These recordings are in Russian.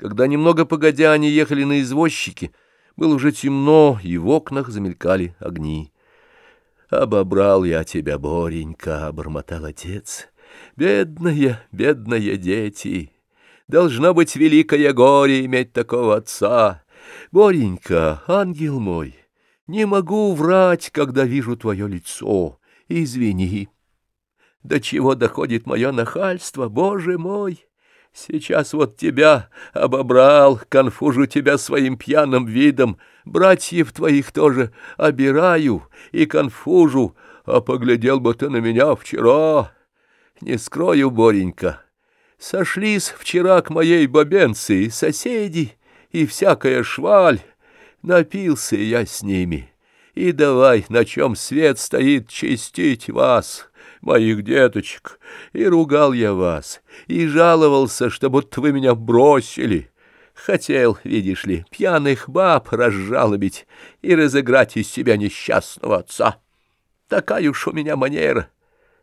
Когда немного погодя они ехали на извозчике, было уже темно, и в окнах замелькали огни. «Обобрал я тебя, Боренька», — обормотал отец. «Бедные, бедные дети! Должно быть великое горе иметь такого отца. Боренька, ангел мой, не могу врать, когда вижу твое лицо. Извини. До чего доходит мое нахальство, Боже мой!» Сейчас вот тебя обобрал, конфужу тебя своим пьяным видом, братьев твоих тоже обираю и конфужу, а поглядел бы ты на меня вчера. Не скрою, Боренька, сошлись вчера к моей бабенции соседи и всякая шваль, напился я с ними, и давай, на чем свет стоит, чистить вас» моих деточек, и ругал я вас, и жаловался, что будто вы меня бросили. Хотел, видишь ли, пьяных баб разжалобить и разыграть из себя несчастного отца. Такая уж у меня манера.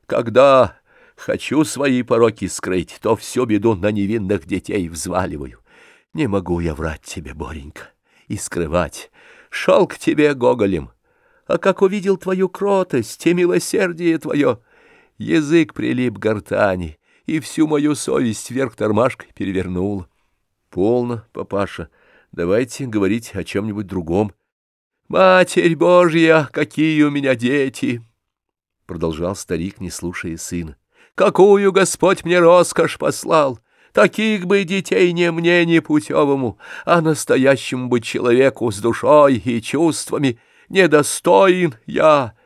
Когда хочу свои пороки скрыть, то всю беду на невинных детей взваливаю. Не могу я врать тебе, Боренька, и скрывать. Шел к тебе гоголем, а как увидел твою кротость и милосердие твое, Язык прилип к гортани, и всю мою совесть вверх тормашкой перевернул. Полно, папаша, давайте говорить о чем-нибудь другом. «Матерь Божья, какие у меня дети!» Продолжал старик, не слушая сына. «Какую Господь мне роскошь послал! Таких бы детей не мне, не путевому, а настоящему бы человеку с душой и чувствами недостоин я!»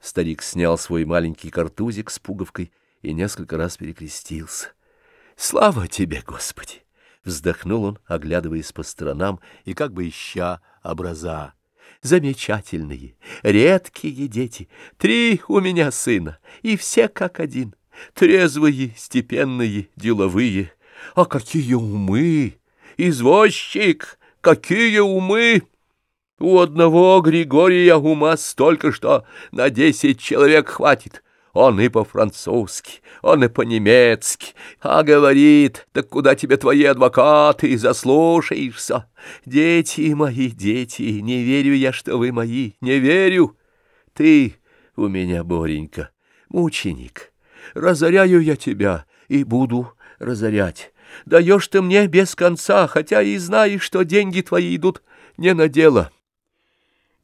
Старик снял свой маленький картузик с пуговкой и несколько раз перекрестился. «Слава тебе, Господи!» — вздохнул он, оглядываясь по сторонам и как бы ища образа. «Замечательные, редкие дети, три у меня сына, и все как один, трезвые, степенные, деловые. А какие умы! Извозчик, какие умы!» У одного Григория ума столько, что на десять человек хватит. Он и по-французски, он и по-немецки, а говорит, так куда тебе твои адвокаты, заслушаешься? Дети мои, дети, не верю я, что вы мои, не верю. Ты у меня, Боренька, мученик, разоряю я тебя и буду разорять. Даешь ты мне без конца, хотя и знаешь, что деньги твои идут не на дело».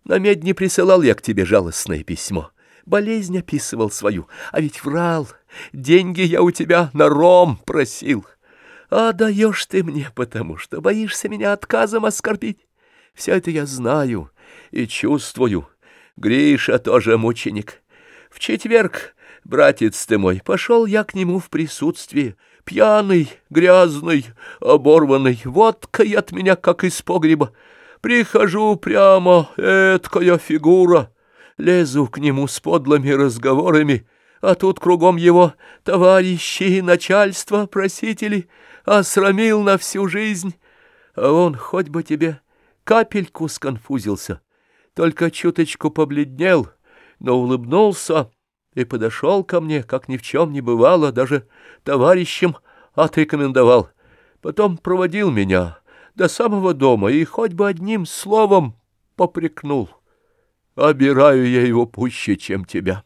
На медне присылал я к тебе жалостное письмо. Болезнь описывал свою, а ведь врал. Деньги я у тебя на ром просил. А даешь ты мне, потому что боишься меня отказом оскорбить. Все это я знаю и чувствую. Гриша тоже мученик. В четверг, братец ты мой, пошел я к нему в присутствие. Пьяный, грязный, оборванный, водкой от меня, как из погреба. Прихожу прямо, эткая фигура, лезу к нему с подлыми разговорами, а тут кругом его товарищи и начальство, просители, осрамил на всю жизнь. А он хоть бы тебе капельку сконфузился, только чуточку побледнел, но улыбнулся и подошел ко мне, как ни в чем не бывало, даже товарищем отрекомендовал. Потом проводил меня до самого дома и хоть бы одним словом попрекнул. Обираю я его пуще, чем тебя.